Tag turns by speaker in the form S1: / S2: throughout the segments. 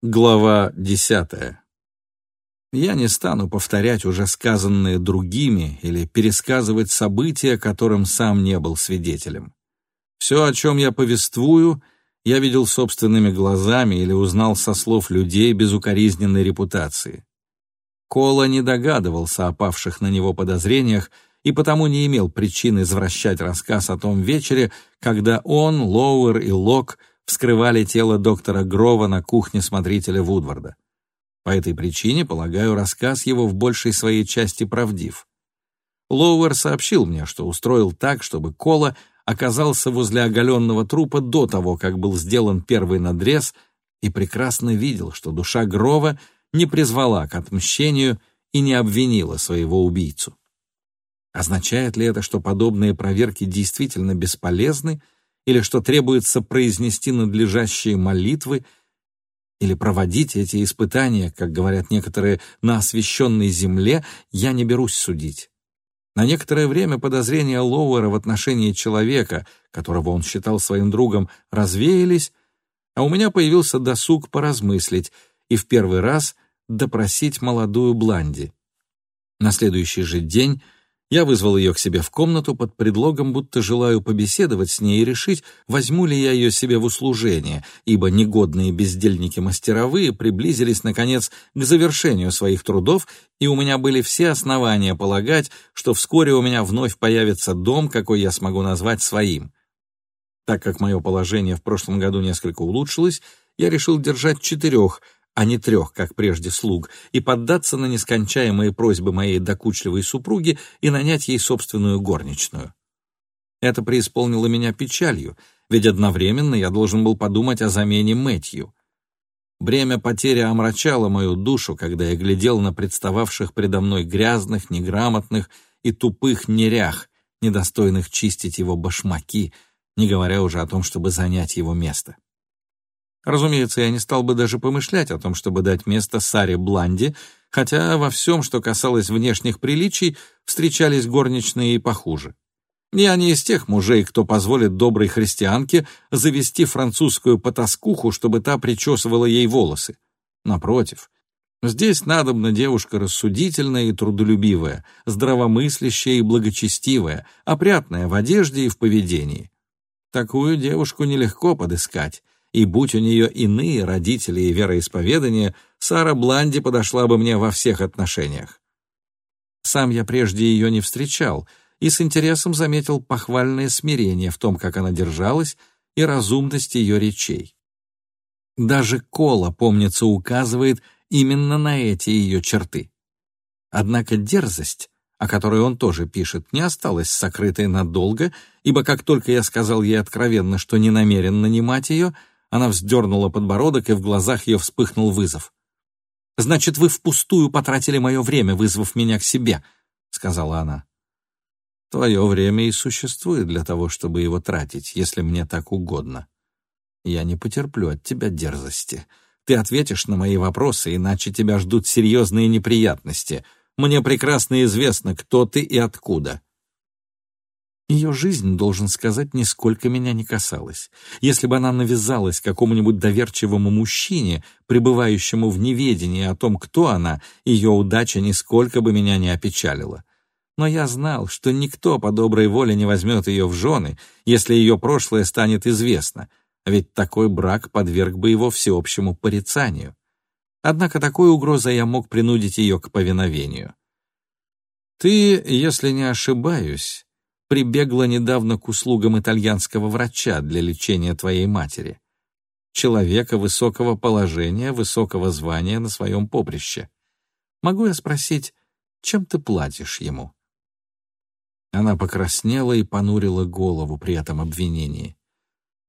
S1: Глава десятая. Я не стану повторять уже сказанные другими или пересказывать события, которым сам не был свидетелем. Все, о чем я повествую, я видел собственными глазами или узнал со слов людей без укоризненной репутации. Кола не догадывался о павших на него подозрениях и потому не имел причин извращать рассказ о том вечере, когда он, Лоуэр и Лок вскрывали тело доктора Грова на кухне смотрителя Вудварда. По этой причине, полагаю, рассказ его в большей своей части правдив. Лоуэр сообщил мне, что устроил так, чтобы Кола оказался возле оголенного трупа до того, как был сделан первый надрез, и прекрасно видел, что душа Грова не призвала к отмщению и не обвинила своего убийцу. Означает ли это, что подобные проверки действительно бесполезны, или что требуется произнести надлежащие молитвы, или проводить эти испытания, как говорят некоторые, на освященной земле, я не берусь судить. На некоторое время подозрения Лоуэра в отношении человека, которого он считал своим другом, развеялись, а у меня появился досуг поразмыслить и в первый раз допросить молодую Бланди. На следующий же день я вызвал ее к себе в комнату под предлогом, будто желаю побеседовать с ней и решить, возьму ли я ее себе в услужение, ибо негодные бездельники-мастеровые приблизились, наконец, к завершению своих трудов, и у меня были все основания полагать, что вскоре у меня вновь появится дом, какой я смогу назвать своим. Так как мое положение в прошлом году несколько улучшилось, я решил держать четырех — а не трех, как прежде слуг, и поддаться на нескончаемые просьбы моей докучливой супруги и нанять ей собственную горничную. Это преисполнило меня печалью, ведь одновременно я должен был подумать о замене Мэтью. Бремя потери омрачало мою душу, когда я глядел на представавших предо мной грязных, неграмотных и тупых нерях, недостойных чистить его башмаки, не говоря уже о том, чтобы занять его место. Разумеется, я не стал бы даже помышлять о том, чтобы дать место Саре Бланди, хотя во всем, что касалось внешних приличий, встречались горничные и похуже. Я не из тех мужей, кто позволит доброй христианке завести французскую потаскуху, чтобы та причесывала ей волосы. Напротив, здесь надобна девушка рассудительная и трудолюбивая, здравомыслящая и благочестивая, опрятная в одежде и в поведении. Такую девушку нелегко подыскать, и будь у нее иные родители и вероисповедания, Сара Бланди подошла бы мне во всех отношениях. Сам я прежде ее не встречал и с интересом заметил похвальное смирение в том, как она держалась, и разумность ее речей. Даже Кола, помнится, указывает именно на эти ее черты. Однако дерзость, о которой он тоже пишет, не осталась сокрытой надолго, ибо как только я сказал ей откровенно, что не намерен нанимать ее, она вздернула подбородок, и в глазах ее вспыхнул вызов. «Значит, вы впустую потратили мое время, вызвав меня к себе», — сказала она. «Твое время и существует для того, чтобы его тратить, если мне так угодно. Я не потерплю от тебя дерзости. Ты ответишь на мои вопросы, иначе тебя ждут серьезные неприятности. Мне прекрасно известно, кто ты и откуда». Ее жизнь, должен сказать, нисколько меня не касалась. Если бы она навязалась какому-нибудь доверчивому мужчине, пребывающему в неведении о том, кто она, ее удача нисколько бы меня не опечалила. Но я знал, что никто по доброй воле не возьмет ее в жены, если ее прошлое станет известно, а ведь такой брак подверг бы его всеобщему порицанию. Однако такой угрозой я мог принудить ее к повиновению. «Ты, если не ошибаюсь, прибегла недавно к услугам итальянского врача для лечения твоей матери. Человека высокого положения, высокого звания на своем поприще. Могу я спросить, чем ты платишь ему?» Она покраснела и понурила голову при этом обвинении.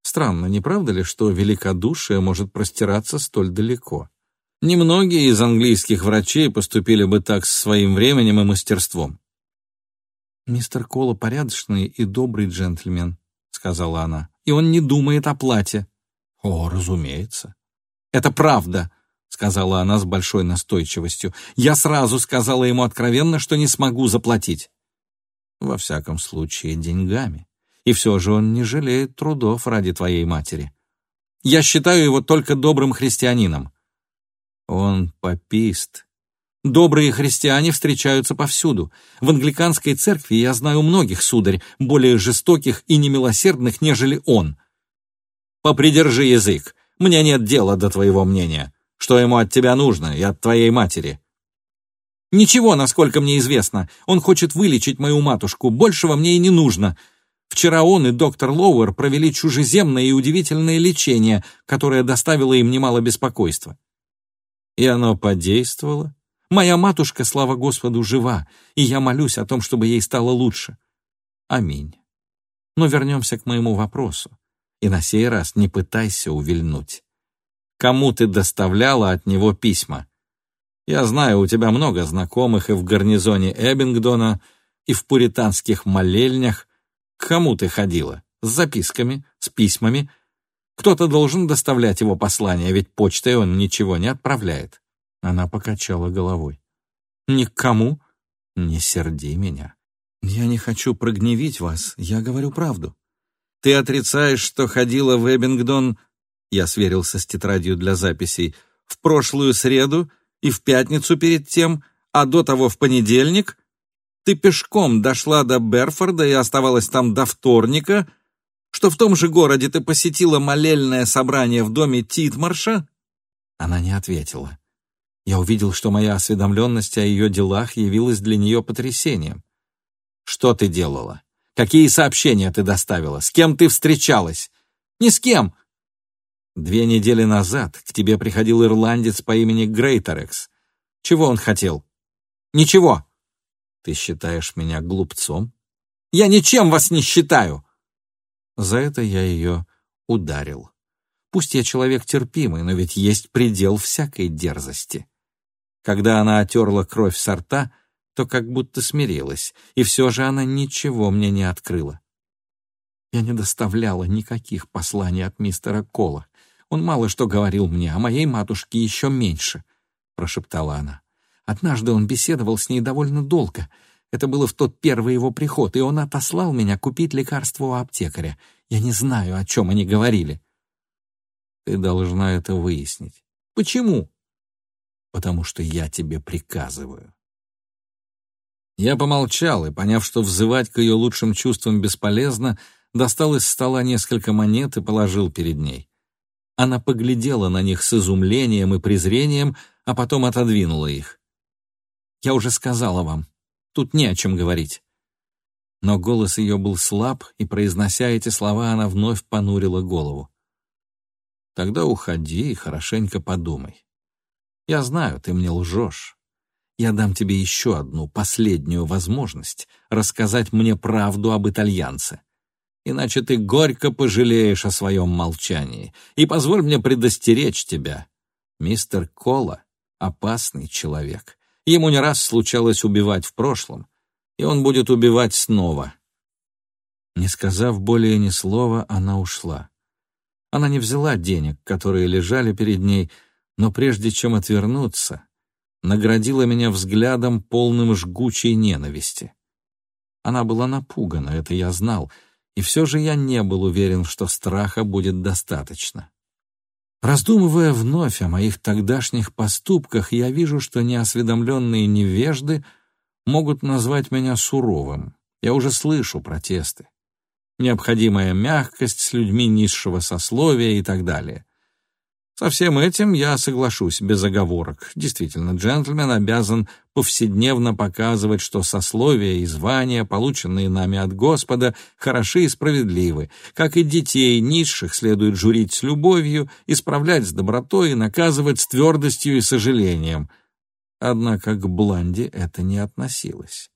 S1: Странно, не правда ли, что великодушие может простираться столь далеко? Немногие из английских врачей поступили бы так с своим временем и мастерством. «Мистер Кола порядочный и добрый джентльмен», — сказала она, — «и он не думает о плате». «О, разумеется». «Это правда», — сказала она с большой настойчивостью. «Я сразу сказала ему откровенно, что не смогу заплатить». «Во всяком случае, деньгами. И все же он не жалеет трудов ради твоей матери». «Я считаю его только добрым христианином». Он попист. Добрые христиане встречаются повсюду. В англиканской церкви я знаю многих, сударь, более жестоких и немилосердных, нежели он. Попридержи язык. Мне нет дела до твоего мнения. Что ему от тебя нужно и от твоей матери? Ничего, насколько мне известно. Он хочет вылечить мою матушку. Большего мне и не нужно. Вчера он и доктор Лоуэр провели чужеземное и удивительное лечение, которое доставило им немало беспокойства. И оно подействовало. Моя матушка, слава Господу, жива, и я молюсь о том, чтобы ей стало лучше. Аминь. Но вернемся к моему вопросу. И на сей раз не пытайся увильнуть. Кому ты доставляла от него письма? Я знаю, у тебя много знакомых и в гарнизоне Эббингдона, и в пуританских молельнях. К кому ты ходила? С записками, с письмами? Кто-то должен доставлять его послание, ведь почтой он ничего не отправляет. Она покачала головой. «Ни к кому? Не серди меня. Я не хочу прогневить вас, я говорю правду. Ты отрицаешь, что ходила в Эббингдон, я сверился с тетрадью для записей, в прошлую среду и в пятницу перед тем, а до того в понедельник? Ты пешком дошла до Берфорда и оставалась там до вторника, что в том же городе ты посетила молельное собрание в доме Титмарша?» Она не ответила. Я увидел, что моя осведомленность о ее делах явилась для нее потрясением. «Что ты делала? Какие сообщения ты доставила? С кем ты встречалась?» «Ни с кем!» «Две недели назад к тебе приходил ирландец по имени Грейтерекс. Чего он хотел?» «Ничего!» «Ты считаешь меня глупцом?» «Я ничем вас не считаю!» За это я ее ударил. Пусть я человек терпимый, но ведь есть предел всякой дерзости. Когда она отерла кровь с рта, то как будто смирилась, и все же она ничего мне не открыла. Я не доставляла никаких посланий от мистера Кола. Он мало что говорил мне, а моей матушке еще меньше, — прошептала она. Однажды он беседовал с ней довольно долго. Это было в тот первый его приход, и он отослал меня купить лекарство у аптекаря. Я не знаю, о чем они говорили. Ты должна это выяснить. Почему? Потому что я тебе приказываю. Я помолчал и, поняв, что взывать к ее лучшим чувствам бесполезно, достал из стола несколько монет и положил перед ней. Она поглядела на них с изумлением и презрением, а потом отодвинула их. «Я уже сказала вам, тут не о чем говорить». Но голос ее был слаб, и, произнося эти слова, она вновь понурила голову. Тогда уходи и хорошенько подумай. Я знаю, ты мне лжешь. Я дам тебе еще одну, последнюю возможность рассказать мне правду об итальянце. Иначе ты горько пожалеешь о своем молчании. И позволь мне предостеречь тебя. Мистер Кола — опасный человек. Ему не раз случалось убивать в прошлом, и он будет убивать снова. Не сказав более ни слова, она ушла. Она не взяла денег, которые лежали перед ней, но прежде чем отвернуться, наградила меня взглядом, полным жгучей ненависти. Она была напугана, это я знал, и все же я не был уверен, что страха будет достаточно. Раздумывая вновь о моих тогдашних поступках, я вижу, что неосведомленные невежды могут назвать меня суровым. Я уже слышу протесты необходимая мягкость с людьми низшего сословия и так далее. Со всем этим я соглашусь без оговорок. Действительно, джентльмен обязан повседневно показывать, что сословия и звания, полученные нами от Господа, хороши и справедливы, как и детей низших следует журить с любовью, исправлять с добротой и наказывать с твердостью и сожалением. Однако к Бланде это не относилось.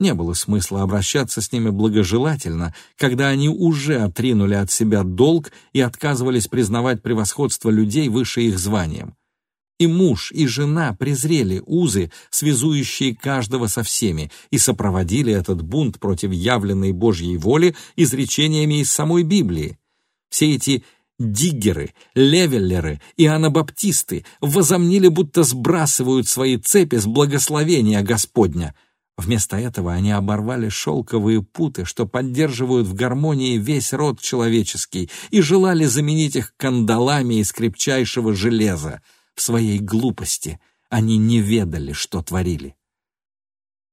S1: Не было смысла обращаться с ними благожелательно, когда они уже отринули от себя долг и отказывались признавать превосходство людей выше их званием. И муж, и жена презрели узы, связующие каждого со всеми, и сопроводили этот бунт против явленной Божьей воли изречениями из самой Библии. Все эти диггеры, левеллеры и анабаптисты возомнили, будто сбрасывают свои цепи с благословения Господня — Вместо этого они оборвали шелковые путы, что поддерживают в гармонии весь род человеческий, и желали заменить их кандалами из крепчайшего железа. В своей глупости они не ведали, что творили.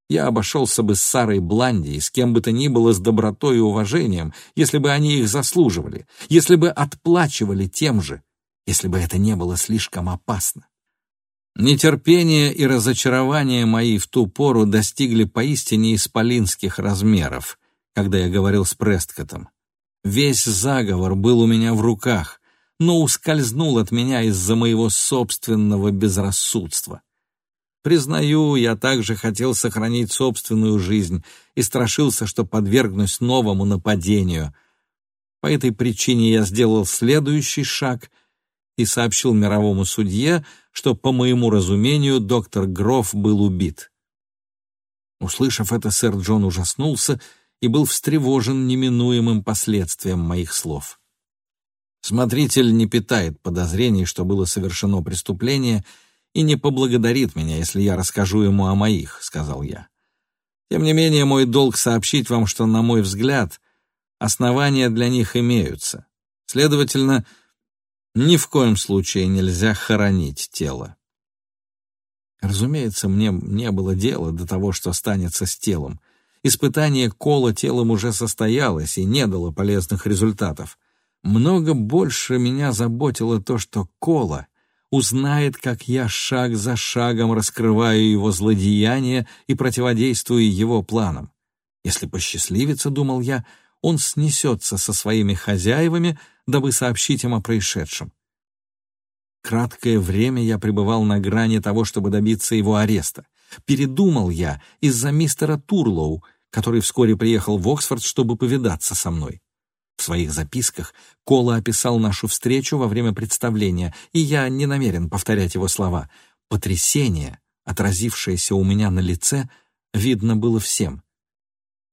S1: Я обошелся бы с Сарой Бланди с кем бы то ни было с добротой и уважением, если бы они их заслуживали, если бы отплачивали тем же, если бы это не было слишком опасно. Нетерпение и разочарование мои в ту пору достигли поистине исполинских размеров, когда я говорил с Престкотом. Весь заговор был у меня в руках, но ускользнул от меня из-за моего собственного безрассудства. Признаю, я также хотел сохранить собственную жизнь и страшился, что подвергнусь новому нападению. По этой причине я сделал следующий шаг и сообщил мировому судье, что, по моему разумению, доктор Гроф был убит. Услышав это, сэр Джон ужаснулся и был встревожен неминуемым последствием моих слов. Смотритель не питает подозрений, что было совершено преступление, и не поблагодарит меня, если я расскажу ему о моих, — сказал я. Тем не менее, мой долг сообщить вам, что, на мой взгляд, основания для них имеются. Следовательно, ни в коем случае нельзя хоронить тело. Разумеется, мне не было дела до того, что станется с телом. Испытание кола телом уже состоялось и не дало полезных результатов. Много больше меня заботило то, что Кола узнает, как я шаг за шагом раскрываю его злодеяния и противодействую его планам. Если посчастливится, думал я, он снесется со своими хозяевами, дабы сообщить им о происшедшем. Краткое время я пребывал на грани того, чтобы добиться его ареста. Передумал я из-за мистера Турлоу, который вскоре приехал в Оксфорд, чтобы повидаться со мной. В своих записках Кола описал нашу встречу во время представления, и я не намерен повторять его слова. Потрясение, отразившееся у меня на лице, видно было всем.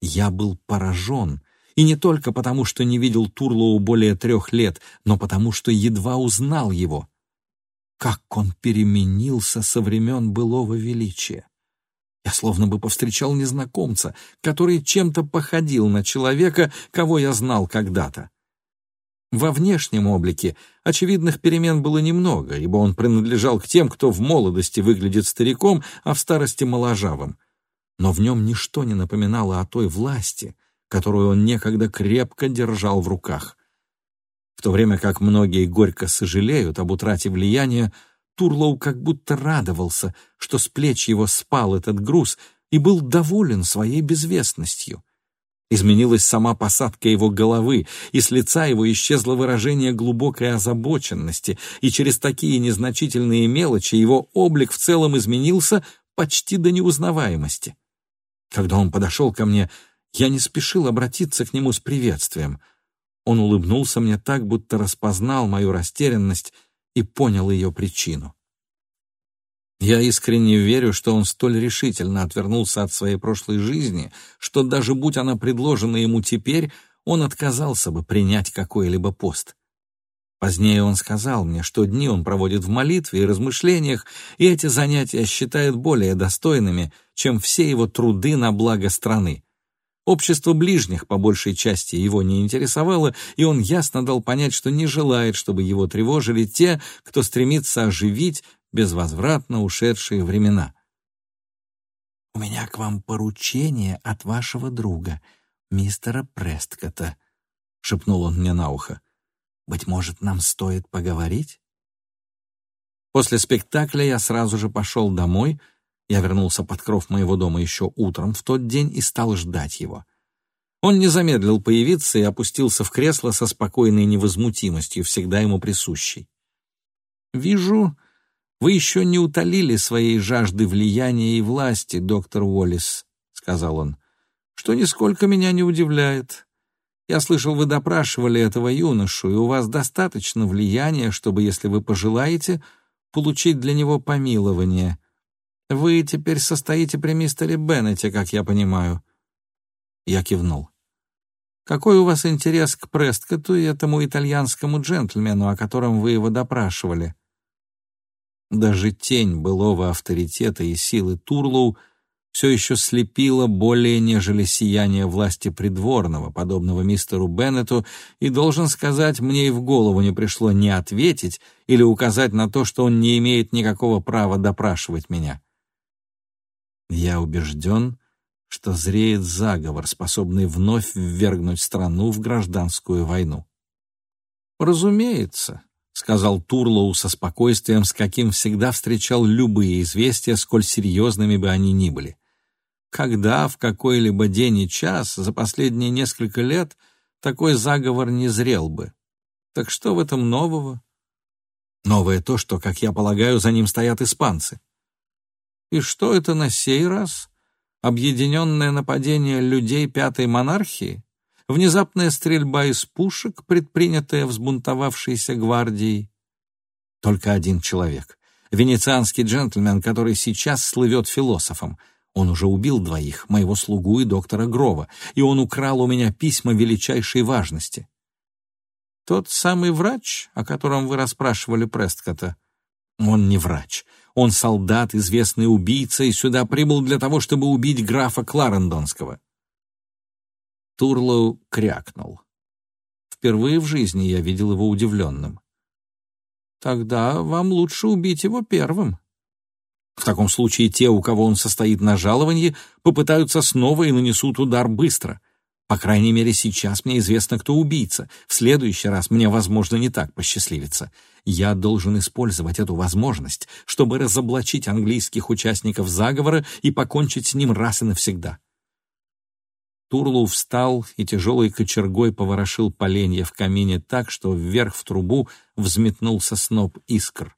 S1: Я был поражен, и не только потому, что не видел Турлоу более трех лет, но потому, что едва узнал его. Как он переменился со времен былого величия! Я словно бы повстречал незнакомца, который чем-то походил на человека, кого я знал когда-то. Во внешнем облике очевидных перемен было немного, ибо он принадлежал к тем, кто в молодости выглядит стариком, а в старости моложавым. Но в нем ничто не напоминало о той власти, которую он некогда крепко держал в руках. В то время как многие горько сожалеют об утрате влияния, Турлоу как будто радовался, что с плеч его спал этот груз и был доволен своей безвестностью. Изменилась сама посадка его головы, и с лица его исчезло выражение глубокой озабоченности, и через такие незначительные мелочи его облик в целом изменился почти до неузнаваемости. Когда он подошел ко мне, я не спешил обратиться к нему с приветствием. Он улыбнулся мне так, будто распознал мою растерянность и понял ее причину. Я искренне верю, что он столь решительно отвернулся от своей прошлой жизни, что даже будь она предложена ему теперь, он отказался бы принять какой-либо пост. Позднее он сказал мне, что дни он проводит в молитве и размышлениях, и эти занятия считает более достойными, чем все его труды на благо страны. Общество ближних по большей части его не интересовало, и он ясно дал понять, что не желает, чтобы его тревожили те, кто стремится оживить безвозвратно ушедшие времена. «У меня к вам поручение от вашего друга, мистера Престкота», — шепнул он мне на ухо. «Быть может, нам стоит поговорить?» После спектакля я сразу же пошел домой — я вернулся под кров моего дома еще утром в тот день и стал ждать его. Он не замедлил появиться и опустился в кресло со спокойной невозмутимостью, всегда ему присущей. «Вижу, вы еще не утолили своей жажды влияния и власти, доктор Уоллес», — сказал он, — «что нисколько меня не удивляет. Я слышал, вы допрашивали этого юношу, и у вас достаточно влияния, чтобы, если вы пожелаете, получить для него помилование». Вы теперь состоите при мистере Беннете, как я понимаю. Я кивнул. Какой у вас интерес к Престкоту и этому итальянскому джентльмену, о котором вы его допрашивали? Даже тень былого авторитета и силы Турлоу все еще слепило более, нежели сияние власти придворного, подобного мистеру Беннету, и, должен сказать, мне и в голову не пришло не ответить или указать на то, что он не имеет никакого права допрашивать меня. Я убежден, что зреет заговор, способный вновь ввергнуть страну в гражданскую войну. «Разумеется», — сказал Турлоу со спокойствием, с каким всегда встречал любые известия, сколь серьезными бы они ни были когда в какой-либо день и час за последние несколько лет такой заговор не зрел бы. Так что в этом нового? Новое то, что, как я полагаю, за ним стоят испанцы. И что это на сей раз? Объединенное нападение людей пятой монархии? Внезапная стрельба из пушек, предпринятая взбунтовавшейся гвардией? Только один человек. Венецианский джентльмен, который сейчас слывет философом — он уже убил двоих, моего слугу и доктора Грова, и он украл у меня письма величайшей важности. Тот самый врач, о котором вы расспрашивали Престкота, он не врач. Он солдат, известный убийца, и сюда прибыл для того, чтобы убить графа Кларендонского. Турлоу крякнул. Впервые в жизни я видел его удивленным. «Тогда вам лучше убить его первым», в таком случае те, у кого он состоит на жаловании, попытаются снова и нанесут удар быстро. По крайней мере, сейчас мне известно, кто убийца. В следующий раз мне, возможно, не так посчастливится. Я должен использовать эту возможность, чтобы разоблачить английских участников заговора и покончить с ним раз и навсегда. Турлу встал и тяжелой кочергой поворошил поленья в камине так, что вверх в трубу взметнулся сноп искр.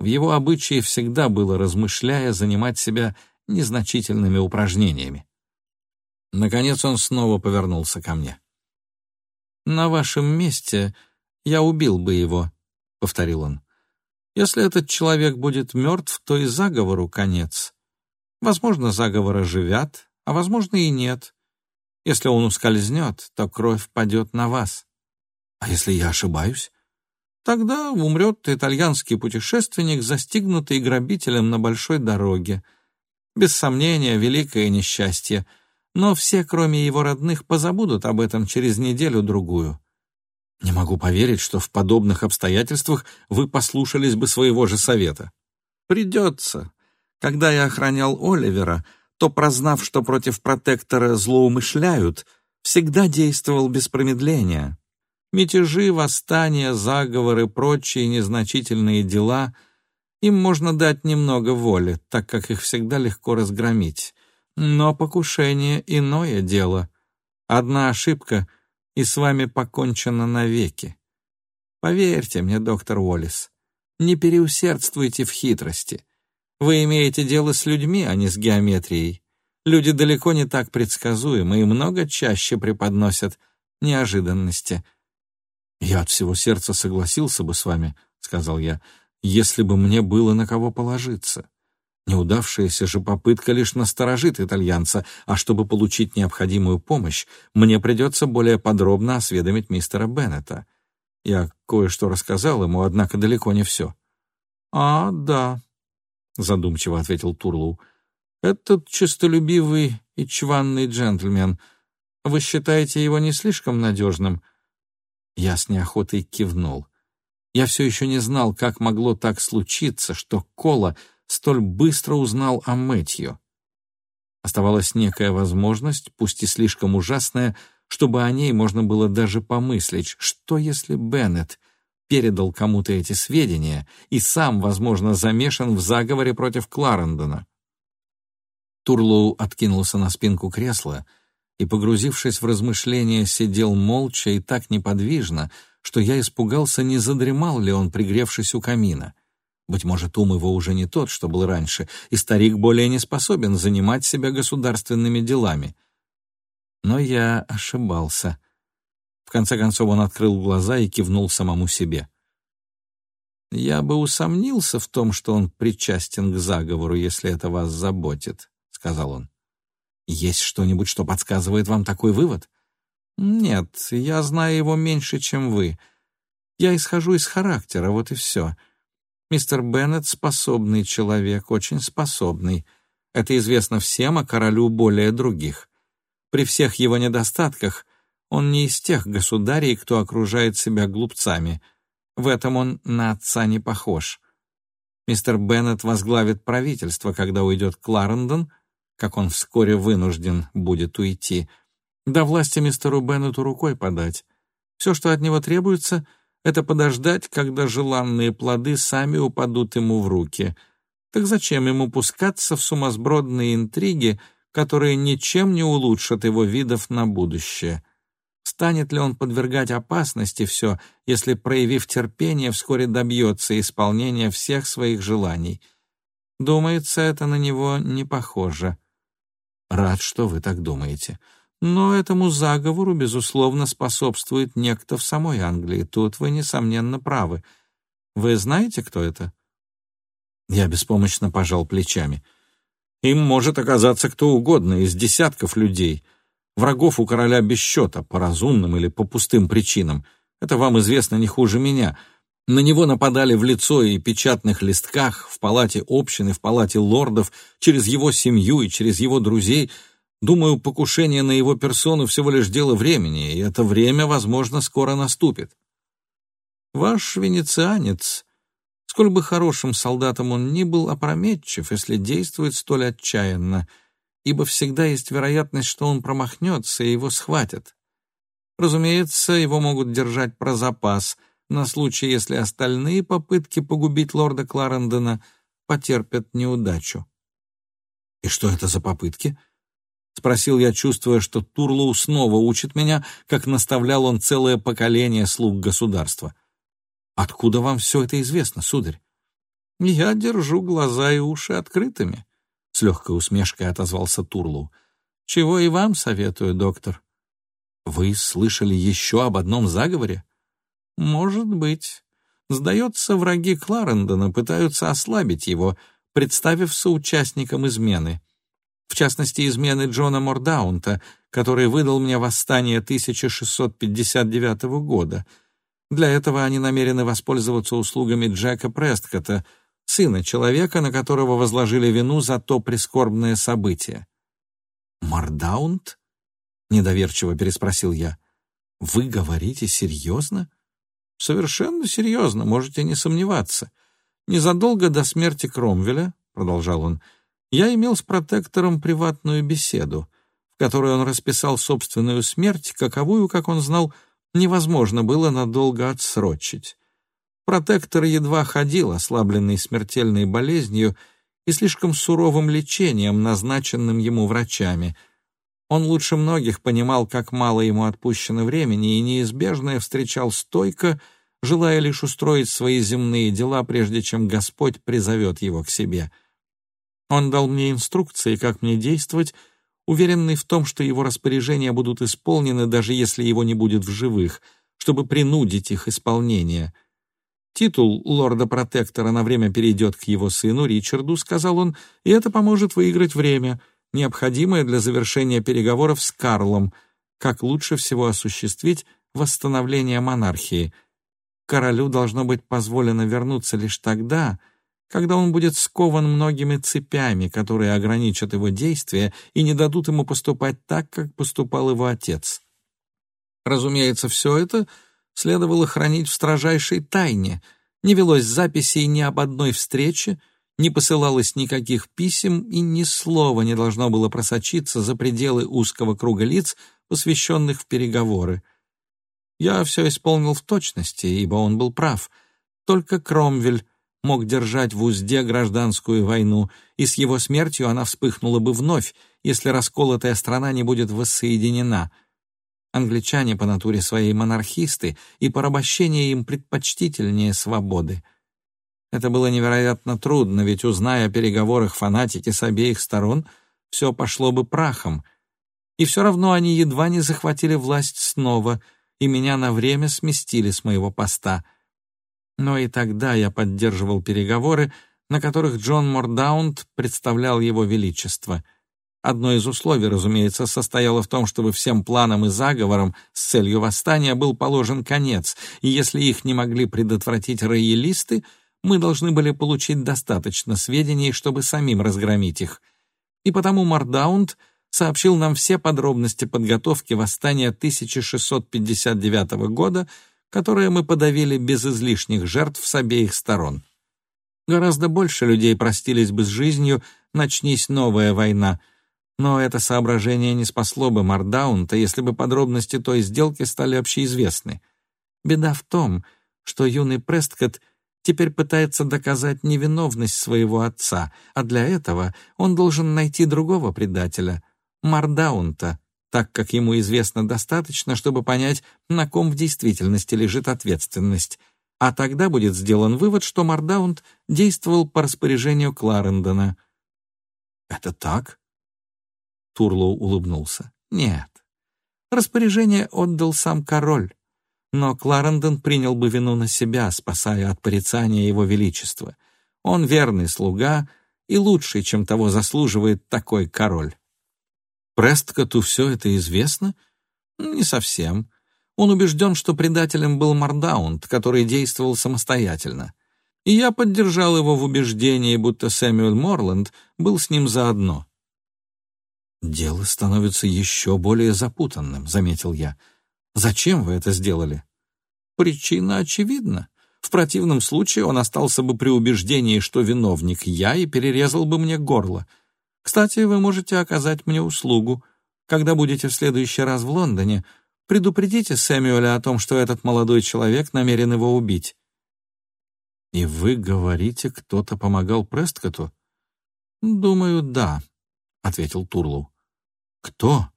S1: В его обычае всегда было, размышляя, занимать себя незначительными упражнениями. Наконец он снова повернулся ко мне. «На вашем месте я убил бы его», — повторил он. «Если этот человек будет мертв, то и заговору конец. Возможно, заговор оживят, а возможно и нет. Если он ускользнет, то кровь падет на вас. А если я ошибаюсь? Тогда умрет итальянский путешественник, застигнутый грабителем на большой дороге. Без сомнения, великое несчастье. Но все, кроме его родных, позабудут об этом через неделю-другую. Не могу поверить, что в подобных обстоятельствах вы послушались бы своего же совета. Придется. Когда я охранял Оливера, то, прознав, что против протектора злоумышляют, всегда действовал без промедления. Мятежи, восстания, заговоры, прочие незначительные дела — им можно дать немного воли, так как их всегда легко разгромить. Но покушение — иное дело. Одна ошибка — и с вами покончено навеки. Поверьте мне, доктор Уоллес, не переусердствуйте в хитрости. Вы имеете дело с людьми, а не с геометрией. Люди далеко не так предсказуемы и много чаще преподносят неожиданности — «Я от всего сердца согласился бы с вами», — сказал я, «если бы мне было на кого положиться. Неудавшаяся же попытка лишь насторожит итальянца, а чтобы получить необходимую помощь, мне придется более подробно осведомить мистера Беннета. Я кое-что рассказал ему, однако далеко не все». «А, да», — задумчиво ответил Турлу. «Этот честолюбивый и чванный джентльмен. Вы считаете его не слишком надежным?» Я с неохотой кивнул. Я все еще не знал, как могло так случиться, что Кола столь быстро узнал о Мэтью. Оставалась некая возможность, пусть и слишком ужасная, чтобы о ней можно было даже помыслить, что если Беннет передал кому-то эти сведения и сам, возможно, замешан в заговоре против Кларендона. Турлоу откинулся на спинку кресла — и, погрузившись в размышления, сидел молча и так неподвижно, что я испугался, не задремал ли он, пригревшись у камина. Быть может, ум его уже не тот, что был раньше, и старик более не способен занимать себя государственными делами. Но я ошибался. В конце концов он открыл глаза и кивнул самому себе. «Я бы усомнился в том, что он причастен к заговору, если это вас заботит», — сказал он. Есть что-нибудь, что подсказывает вам такой вывод? Нет, я знаю его меньше, чем вы. Я исхожу из характера, вот и все. Мистер Беннет способный человек, очень способный. Это известно всем, а королю более других. При всех его недостатках он не из тех государей, кто окружает себя глупцами. В этом он на отца не похож. Мистер Беннет возглавит правительство, когда уйдет Кларендон, как он вскоре вынужден будет уйти. До власти мистеру Беннету рукой подать. Все, что от него требуется, это подождать, когда желанные плоды сами упадут ему в руки. Так зачем ему пускаться в сумасбродные интриги, которые ничем не улучшат его видов на будущее? Станет ли он подвергать опасности все, если, проявив терпение, вскоре добьется исполнения всех своих желаний? Думается, это на него не похоже. Рад, что вы так думаете. Но этому заговору, безусловно, способствует некто в самой Англии. Тут вы, несомненно, правы. Вы знаете, кто это? Я беспомощно пожал плечами. Им может оказаться кто угодно из десятков людей — Врагов у короля без счета, по разумным или по пустым причинам. Это вам известно не хуже меня. На него нападали в лицо и печатных листках, в палате общины, в палате лордов, через его семью и через его друзей. Думаю, покушение на его персону всего лишь дело времени, и это время, возможно, скоро наступит. Ваш венецианец, сколь бы хорошим солдатом он ни был, опрометчив, если действует столь отчаянно — ибо всегда есть вероятность, что он промахнется и его схватят. Разумеется, его могут держать про запас на случай, если остальные попытки погубить лорда Кларендона потерпят неудачу. «И что это за попытки?» — спросил я, чувствуя, что Турлоу снова учит меня, как наставлял он целое поколение слуг государства. «Откуда вам все это известно, сударь?» «Я держу глаза и уши открытыми», с легкой усмешкой отозвался Турлу. «Чего и вам советую, доктор». «Вы слышали еще об одном заговоре?» «Может быть. Сдается, враги Кларендона пытаются ослабить его, представив соучастником измены. В частности, измены Джона Мордаунта, который выдал мне восстание 1659 года. Для этого они намерены воспользоваться услугами Джека Престкота — сына человека, на которого возложили вину за то прискорбное событие. «Мордаунт?» — недоверчиво переспросил я. «Вы говорите серьезно?» «Совершенно серьезно, можете не сомневаться. Незадолго до смерти Кромвеля, — продолжал он, — я имел с протектором приватную беседу, в которой он расписал собственную смерть, каковую, как он знал, невозможно было надолго отсрочить. Протектор едва ходил, ослабленный смертельной болезнью и слишком суровым лечением, назначенным ему врачами. Он лучше многих понимал, как мало ему отпущено времени, и неизбежно встречал стойко, желая лишь устроить свои земные дела, прежде чем Господь призовет его к себе. Он дал мне инструкции, как мне действовать, уверенный в том, что его распоряжения будут исполнены, даже если его не будет в живых, чтобы принудить их исполнение — Титул лорда-протектора на время перейдет к его сыну Ричарду, сказал он, и это поможет выиграть время, необходимое для завершения переговоров с Карлом, как лучше всего осуществить восстановление монархии. Королю должно быть позволено вернуться лишь тогда, когда он будет скован многими цепями, которые ограничат его действия и не дадут ему поступать так, как поступал его отец. Разумеется, все это — следовало хранить в строжайшей тайне, не велось записей ни об одной встрече, не посылалось никаких писем, и ни слова не должно было просочиться за пределы узкого круга лиц, посвященных в переговоры. Я все исполнил в точности, ибо он был прав. Только Кромвель мог держать в узде гражданскую войну, и с его смертью она вспыхнула бы вновь, если расколотая страна не будет воссоединена — Англичане по натуре своей монархисты, и порабощение им предпочтительнее свободы. Это было невероятно трудно, ведь, узная о переговорах фанатики с обеих сторон, все пошло бы прахом. И все равно они едва не захватили власть снова, и меня на время сместили с моего поста. Но и тогда я поддерживал переговоры, на которых Джон Мордаунд представлял его величество — Одно из условий, разумеется, состояло в том, чтобы всем планам и заговорам с целью восстания был положен конец, и если их не могли предотвратить роялисты, мы должны были получить достаточно сведений, чтобы самим разгромить их. И потому Мардаунд сообщил нам все подробности подготовки восстания 1659 года, которое мы подавили без излишних жертв с обеих сторон. Гораздо больше людей простились бы с жизнью, начнись новая война. Но это соображение не спасло бы Мардаунта, если бы подробности той сделки стали общеизвестны. Беда в том, что юный Престкотт теперь пытается доказать невиновность своего отца, а для этого он должен найти другого предателя, Мардаунта, так как ему известно достаточно, чтобы понять, на ком в действительности лежит ответственность. А тогда будет сделан вывод, что Мардаунт действовал по распоряжению Кларендона. «Это так?» Турлоу улыбнулся. «Нет. Распоряжение отдал сам король но Кларендон принял бы вину на себя, спасая от порицания его величества. Он верный слуга и лучший, чем того заслуживает такой король. Престкоту все это известно? Не совсем. Он убежден, что предателем был Мардаунд, который действовал самостоятельно. И я поддержал его в убеждении, будто Сэмюэл Морланд был с ним заодно. «Дело становится еще более запутанным», — заметил я. «Зачем вы это сделали?» Причина очевидна. В противном случае он остался бы при убеждении, что виновник я, и перерезал бы мне горло. Кстати, вы можете оказать мне услугу. Когда будете в следующий раз в Лондоне, предупредите Сэмюэля о том, что этот молодой человек намерен его убить». «И вы говорите, кто-то помогал Престкоту?» «Думаю, да», — ответил Турлоу. «Кто?»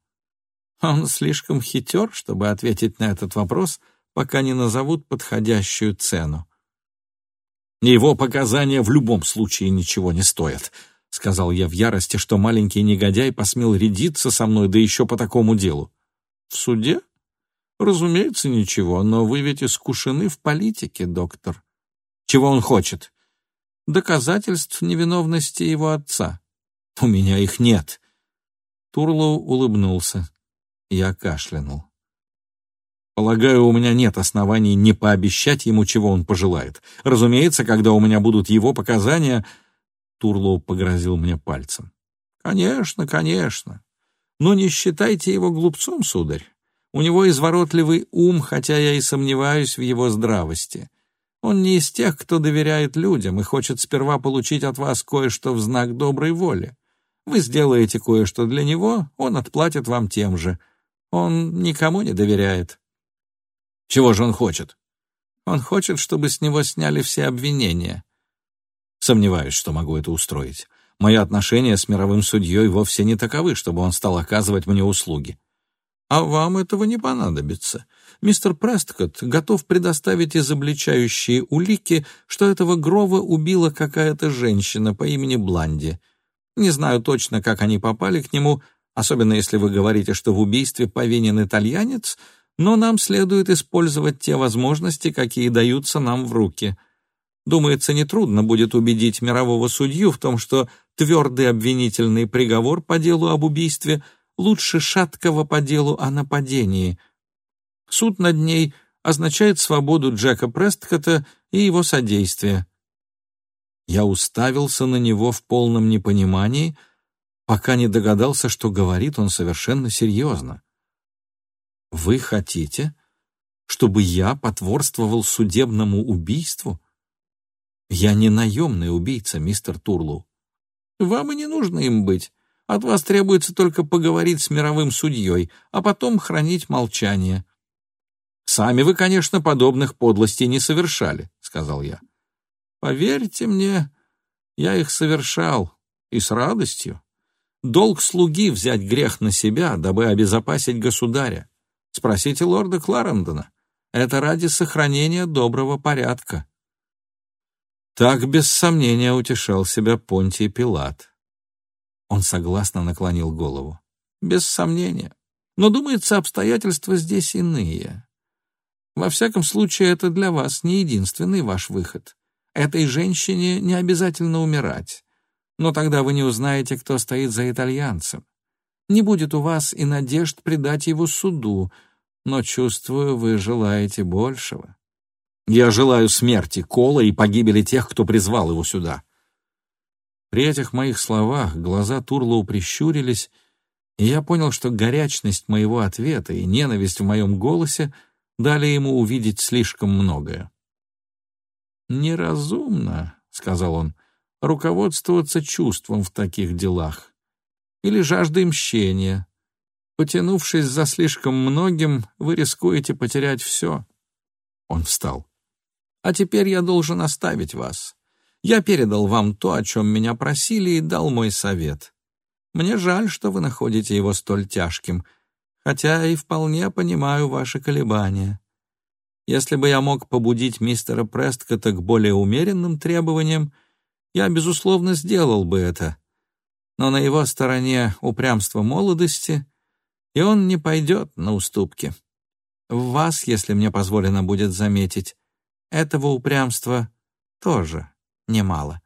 S1: «Он слишком хитер, чтобы ответить на этот вопрос», пока не назовут подходящую цену. «Его показания в любом случае ничего не стоят», — сказал я в ярости, что маленький негодяй посмел рядиться со мной, да еще по такому делу. «В суде? Разумеется, ничего, но вы ведь искушены в политике, доктор. Чего он хочет? Доказательств невиновности его отца. У меня их нет». Турлоу улыбнулся. Я кашлянул. Полагаю, у меня нет оснований не пообещать ему, чего он пожелает. Разумеется, когда у меня будут его показания...» Турлоу погрозил мне пальцем. «Конечно, конечно. Но не считайте его глупцом, сударь. У него изворотливый ум, хотя я и сомневаюсь в его здравости. Он не из тех, кто доверяет людям и хочет сперва получить от вас кое-что в знак доброй воли. Вы сделаете кое-что для него, он отплатит вам тем же. Он никому не доверяет. Чего же он хочет? Он хочет, чтобы с него сняли все обвинения. Сомневаюсь, что могу это устроить. Мои отношения с мировым судьей вовсе не таковы, чтобы он стал оказывать мне услуги. А вам этого не понадобится. Мистер Престкотт готов предоставить изобличающие улики, что этого Грова убила какая-то женщина по имени Бланди. Не знаю точно, как они попали к нему, особенно если вы говорите, что в убийстве повинен итальянец — но нам следует использовать те возможности, какие даются нам в руки. Думается, нетрудно будет убедить мирового судью в том, что твердый обвинительный приговор по делу об убийстве лучше шаткого по делу о нападении. Суд над ней означает свободу Джека Престкота и его содействие. Я уставился на него в полном непонимании, пока не догадался, что говорит он совершенно серьезно. Вы хотите, чтобы я потворствовал судебному убийству? Я не наемный убийца, мистер Турлоу. Вам и не нужно им быть. От вас требуется только поговорить с мировым судьей, а потом хранить молчание. Сами вы, конечно, подобных подлостей не совершали, сказал я. Поверьте мне, я их совершал, и с радостью. Долг слуги взять грех на себя, дабы обезопасить государя. Спросите лорда Кларендона. Это ради сохранения доброго порядка. Так, без сомнения, утешал себя Понтий Пилат. Он согласно наклонил голову. Без сомнения. Но, думается, обстоятельства здесь иные. Во всяком случае, это для вас не единственный ваш выход. Этой женщине не обязательно умирать. Но тогда вы не узнаете, кто стоит за итальянцем. Не будет у вас и надежд предать его суду, но, чувствую, вы желаете большего. Я желаю смерти Кола и погибели тех, кто призвал его сюда. При этих моих словах глаза Турлоу прищурились, и я понял, что горячность моего ответа и ненависть в моем голосе дали ему увидеть слишком многое. «Неразумно», — сказал он, — «руководствоваться чувством в таких делах. Или жаждой мщения. Потянувшись за слишком многим, вы рискуете потерять все». Он встал. «А теперь я должен оставить вас. Я передал вам то, о чем меня просили, и дал мой совет. Мне жаль, что вы находите его столь тяжким, хотя и вполне понимаю ваши колебания. Если бы я мог побудить мистера Престкота к более умеренным требованиям, я, безусловно, сделал бы это. Но на его стороне упрямство молодости, и он не пойдет на уступки. В вас, если мне позволено будет заметить, этого упрямства тоже немало.